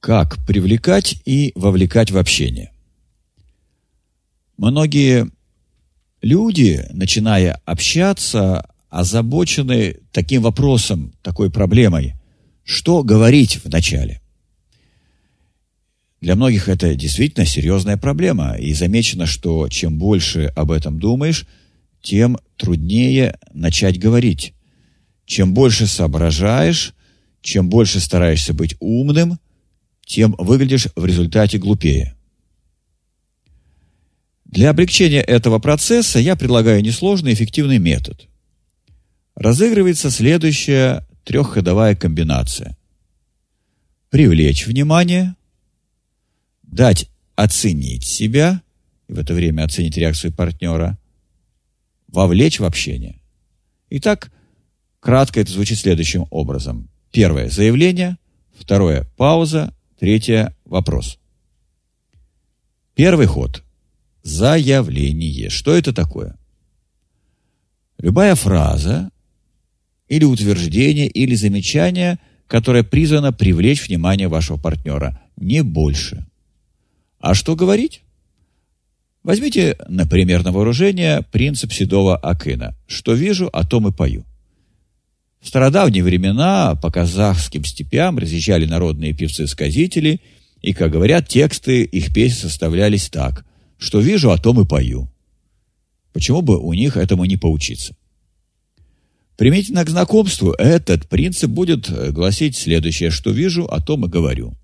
Как привлекать и вовлекать в общение? Многие люди, начиная общаться, озабочены таким вопросом, такой проблемой, что говорить вначале. Для многих это действительно серьезная проблема, и замечено, что чем больше об этом думаешь, тем труднее начать говорить. Чем больше соображаешь, чем больше стараешься быть умным, тем выглядишь в результате глупее. Для облегчения этого процесса я предлагаю несложный эффективный метод. Разыгрывается следующая трехходовая комбинация. Привлечь внимание, дать оценить себя, и в это время оценить реакцию партнера, вовлечь в общение. Итак, кратко это звучит следующим образом. Первое – заявление, второе – пауза, третье – вопрос. Первый ход – заявление. Что это такое? Любая фраза или утверждение или замечание, которое призвано привлечь внимание вашего партнера, не больше. А что говорить? Возьмите, например, на вооружение принцип седого Акына. Что вижу, о том и пою. В стародавние времена по казахским степям разъезжали народные певцы-сказители, и, как говорят, тексты их песен составлялись так. Что вижу, о том и пою. Почему бы у них этому не поучиться? Применительно к знакомству этот принцип будет гласить следующее. Что вижу, о том и говорю.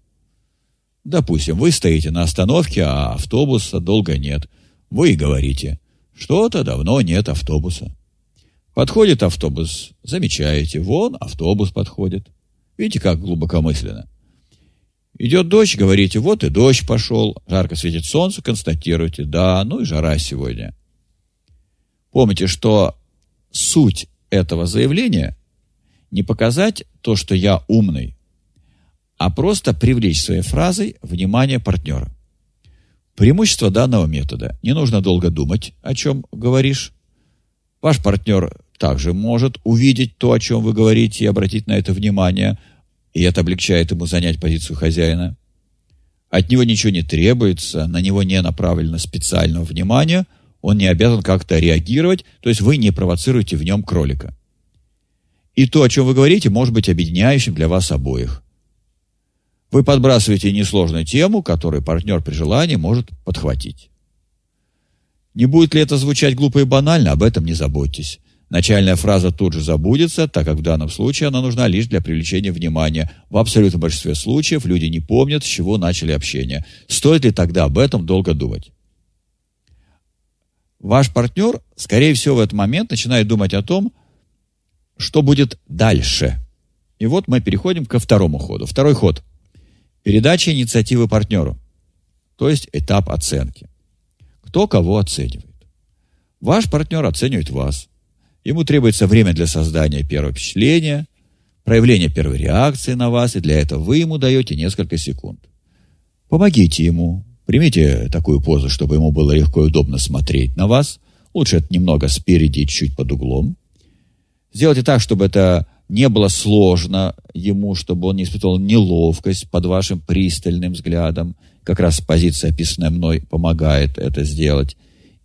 Допустим, вы стоите на остановке, а автобуса долго нет. Вы и говорите, что-то давно нет автобуса. Подходит автобус, замечаете, вон автобус подходит. Видите, как глубокомысленно. Идет дождь, говорите, вот и дождь пошел, жарко светит солнце, констатируете, да, ну и жара сегодня. Помните, что суть этого заявления не показать то, что я умный, а просто привлечь своей фразой внимание партнера. Преимущество данного метода. Не нужно долго думать, о чем говоришь. Ваш партнер также может увидеть то, о чем вы говорите, и обратить на это внимание, и это облегчает ему занять позицию хозяина. От него ничего не требуется, на него не направлено специального внимания, он не обязан как-то реагировать, то есть вы не провоцируете в нем кролика. И то, о чем вы говорите, может быть объединяющим для вас обоих. Вы подбрасываете несложную тему, которую партнер при желании может подхватить. Не будет ли это звучать глупо и банально, об этом не заботьтесь. Начальная фраза тут же забудется, так как в данном случае она нужна лишь для привлечения внимания. В абсолютном большинстве случаев люди не помнят, с чего начали общение. Стоит ли тогда об этом долго думать? Ваш партнер, скорее всего, в этот момент начинает думать о том, что будет дальше. И вот мы переходим ко второму ходу. Второй ход – Передача инициативы партнеру, то есть этап оценки. Кто кого оценивает. Ваш партнер оценивает вас. Ему требуется время для создания первого впечатления, проявления первой реакции на вас, и для этого вы ему даете несколько секунд. Помогите ему. Примите такую позу, чтобы ему было легко и удобно смотреть на вас. Лучше это немного спереди чуть под углом. Сделайте так, чтобы это не было сложно ему, чтобы он не испытывал неловкость под вашим пристальным взглядом. Как раз позиция, описанная мной, помогает это сделать.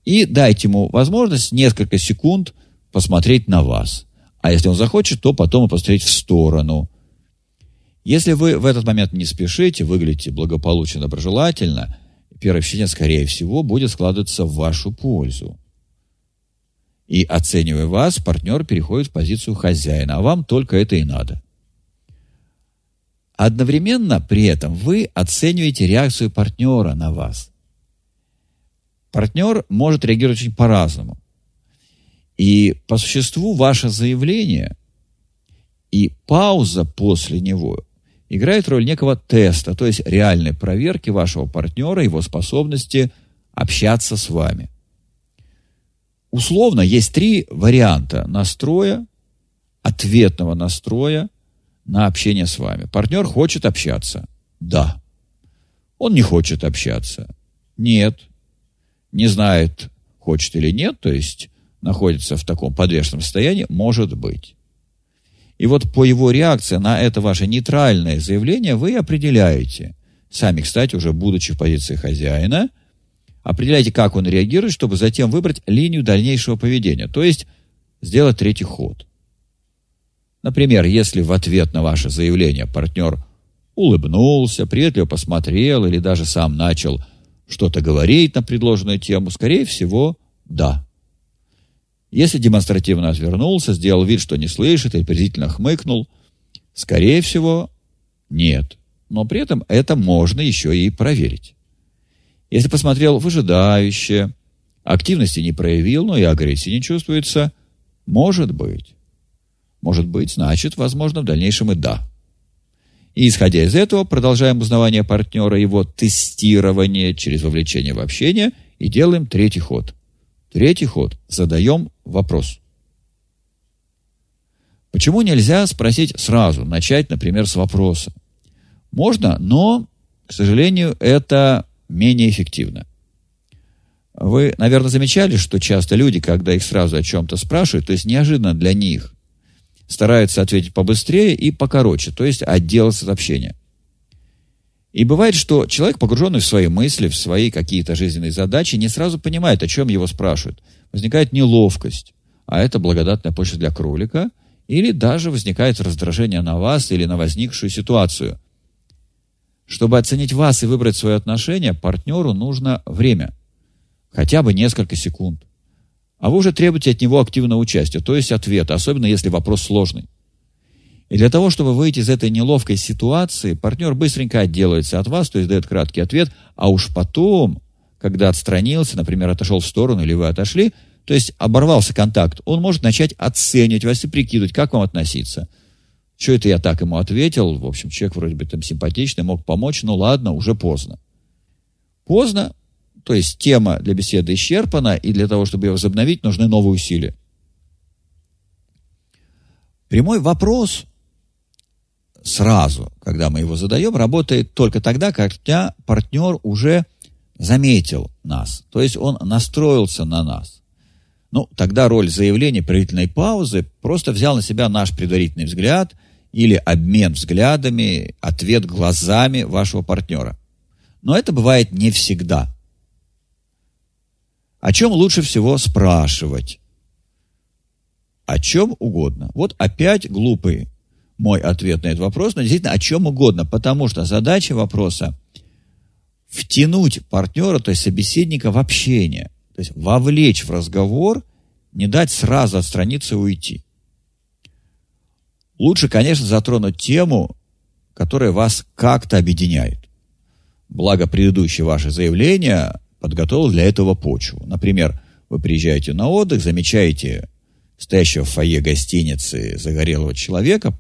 И дайте ему возможность несколько секунд посмотреть на вас. А если он захочет, то потом и посмотреть в сторону. Если вы в этот момент не спешите, выглядите благополучно, доброжелательно, первое впечатление, скорее всего, будет складываться в вашу пользу. И оценивая вас, партнер переходит в позицию хозяина, а вам только это и надо. Одновременно при этом вы оцениваете реакцию партнера на вас. Партнер может реагировать очень по-разному. И по существу ваше заявление и пауза после него играет роль некого теста, то есть реальной проверки вашего партнера, его способности общаться с вами – условно есть три варианта настроя, ответного настроя на общение с вами. Партнер хочет общаться. Да. Он не хочет общаться. Нет. Не знает, хочет или нет, то есть находится в таком подвешенном состоянии, может быть. И вот по его реакции на это ваше нейтральное заявление вы определяете, сами, кстати, уже будучи в позиции хозяина, определяйте, как он реагирует, чтобы затем выбрать линию дальнейшего поведения, то есть сделать третий ход. Например, если в ответ на ваше заявление партнер улыбнулся, приветливо посмотрел или даже сам начал что-то говорить на предложенную тему, скорее всего, да. Если демонстративно отвернулся, сделал вид, что не слышит и презрительно хмыкнул, скорее всего, нет. Но при этом это можно еще и проверить. Если посмотрел выжидающе, активности не проявил, но и агрессии не чувствуется, может быть. Может быть, значит, возможно, в дальнейшем и да. И исходя из этого, продолжаем узнавание партнера, его тестирование через вовлечение в общение и делаем третий ход. Третий ход. Задаем вопрос. Почему нельзя спросить сразу, начать, например, с вопроса? Можно, но, к сожалению, это менее эффективно. Вы, наверное, замечали, что часто люди, когда их сразу о чем-то спрашивают, то есть неожиданно для них, стараются ответить побыстрее и покороче, то есть отделаться от общения. И бывает, что человек, погруженный в свои мысли, в свои какие-то жизненные задачи, не сразу понимает, о чем его спрашивают. Возникает неловкость, а это благодатная почва для кролика, или даже возникает раздражение на вас или на возникшую ситуацию. Чтобы оценить вас и выбрать свое отношение, партнеру нужно время, хотя бы несколько секунд. А вы уже требуете от него активного участия, то есть ответа, особенно если вопрос сложный. И для того, чтобы выйти из этой неловкой ситуации, партнер быстренько отделается от вас, то есть дает краткий ответ, а уж потом, когда отстранился, например, отошел в сторону или вы отошли, то есть оборвался контакт, он может начать оценивать вас и прикидывать, как вам относиться. Что это я так ему ответил? В общем, человек вроде бы там симпатичный, мог помочь, но ладно, уже поздно. Поздно, то есть тема для беседы исчерпана, и для того, чтобы ее возобновить, нужны новые усилия. Прямой вопрос сразу, когда мы его задаем, работает только тогда, когда партнер уже заметил нас, то есть он настроился на нас. Ну, тогда роль заявления предварительной паузы просто взял на себя наш предварительный взгляд или обмен взглядами, ответ глазами вашего партнера. Но это бывает не всегда. О чем лучше всего спрашивать? О чем угодно. Вот опять глупый мой ответ на этот вопрос, но действительно о чем угодно, потому что задача вопроса втянуть партнера, то есть собеседника в общение, то есть вовлечь в разговор, не дать сразу отстраниться и уйти. Лучше, конечно, затронуть тему, которая вас как-то объединяет. Благо, предыдущее ваше заявление подготовил для этого почву. Например, вы приезжаете на отдых, замечаете стоящего в фойе гостиницы загорелого человека,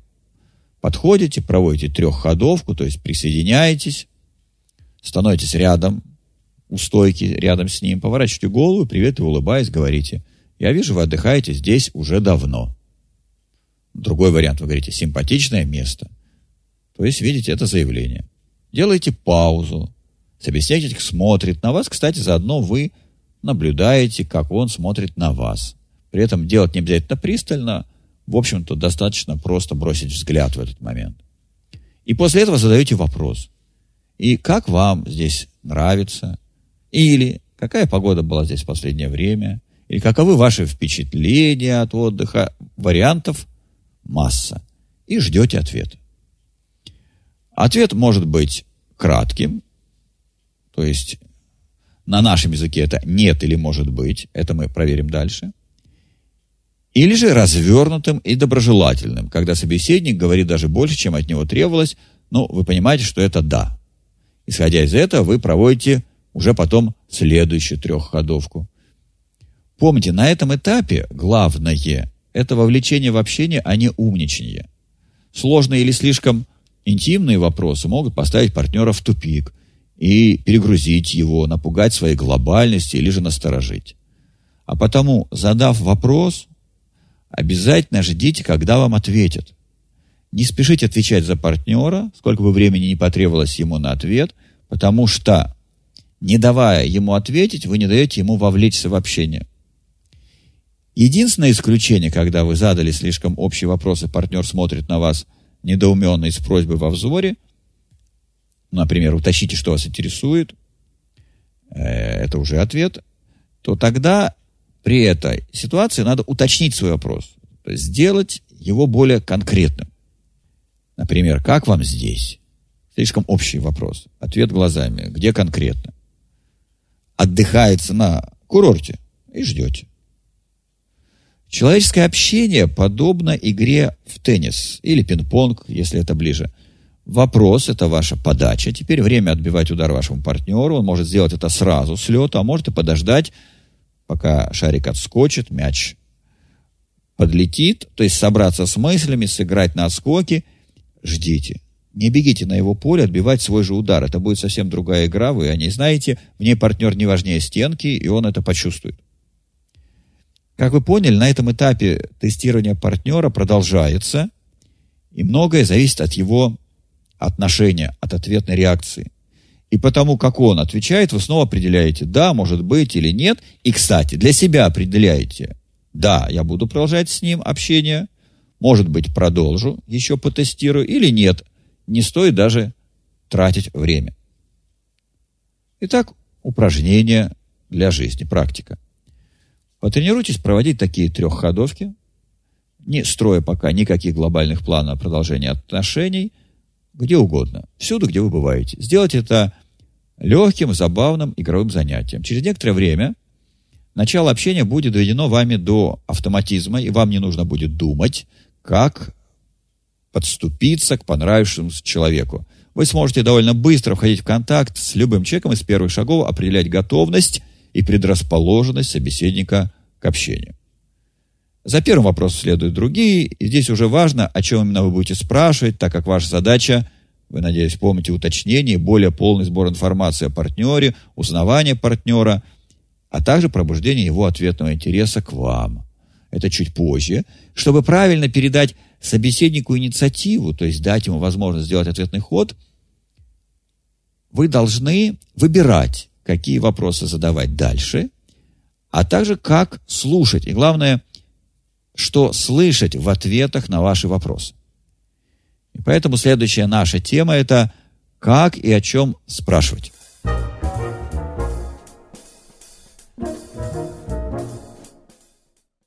подходите, проводите трехходовку, то есть присоединяетесь, становитесь рядом, у стойки рядом с ним, поворачиваете голову, привет и улыбаясь, говорите, я вижу, вы отдыхаете здесь уже давно. Другой вариант, вы говорите, симпатичное место. То есть, видите, это заявление. Делайте паузу, Собеседник смотрит на вас. Кстати, заодно вы наблюдаете, как он смотрит на вас. При этом делать не обязательно пристально. В общем-то, достаточно просто бросить взгляд в этот момент. И после этого задаете вопрос. И как вам здесь нравится? Или какая погода была здесь в последнее время? Или каковы ваши впечатления от отдыха? Вариантов масса. И ждете ответа. Ответ может быть кратким, то есть на нашем языке это нет или может быть, это мы проверим дальше. Или же развернутым и доброжелательным, когда собеседник говорит даже больше, чем от него требовалось, но вы понимаете, что это да. Исходя из этого, вы проводите уже потом следующую трехходовку. Помните, на этом этапе главное – это вовлечение в общение, а не умничание. Сложные или слишком интимные вопросы могут поставить партнера в тупик, и перегрузить его, напугать своей глобальности или же насторожить. А потому, задав вопрос, обязательно ждите, когда вам ответят. Не спешите отвечать за партнера, сколько бы времени не потребовалось ему на ответ, потому что, не давая ему ответить, вы не даете ему вовлечься в общение. Единственное исключение, когда вы задали слишком общий вопрос, и партнер смотрит на вас недоуменно и с просьбой во взоре – например, уточните, что вас интересует, э, это уже ответ, то тогда при этой ситуации надо уточнить свой вопрос, то есть сделать его более конкретным. Например, как вам здесь? Слишком общий вопрос. Ответ глазами. Где конкретно? Отдыхается на курорте и ждете. Человеческое общение подобно игре в теннис или пинг-понг, если это ближе. Вопрос – это ваша подача. Теперь время отбивать удар вашему партнеру. Он может сделать это сразу с лета, а может и подождать, пока шарик отскочит, мяч подлетит. То есть собраться с мыслями, сыграть на отскоке. Ждите. Не бегите на его поле отбивать свой же удар. Это будет совсем другая игра, вы о ней знаете. В ней партнер не важнее стенки, и он это почувствует. Как вы поняли, на этом этапе тестирование партнера продолжается, и многое зависит от его отношения, от ответной реакции. И потому, как он отвечает, вы снова определяете, да, может быть или нет. И, кстати, для себя определяете, да, я буду продолжать с ним общение, может быть, продолжу, еще потестирую, или нет, не стоит даже тратить время. Итак, упражнение для жизни, практика. Потренируйтесь проводить такие трехходовки, не строя пока никаких глобальных планов продолжения отношений, где угодно, всюду, где вы бываете. Сделайте это легким, забавным, игровым занятием. Через некоторое время начало общения будет доведено вами до автоматизма, и вам не нужно будет думать, как подступиться к понравившемуся человеку. Вы сможете довольно быстро входить в контакт с любым человеком из первых шагов, определять готовность и предрасположенность собеседника к общению. За первым вопросом следуют другие, и здесь уже важно, о чем именно вы будете спрашивать, так как ваша задача, вы, надеюсь, помните уточнение, более полный сбор информации о партнере, узнавание партнера, а также пробуждение его ответного интереса к вам. Это чуть позже, чтобы правильно передать собеседнику инициативу, то есть дать ему возможность сделать ответный ход, вы должны выбирать, какие вопросы задавать дальше, а также как слушать. И главное, что слышать в ответах на ваши вопросы. И поэтому следующая наша тема – это как и о чем спрашивать.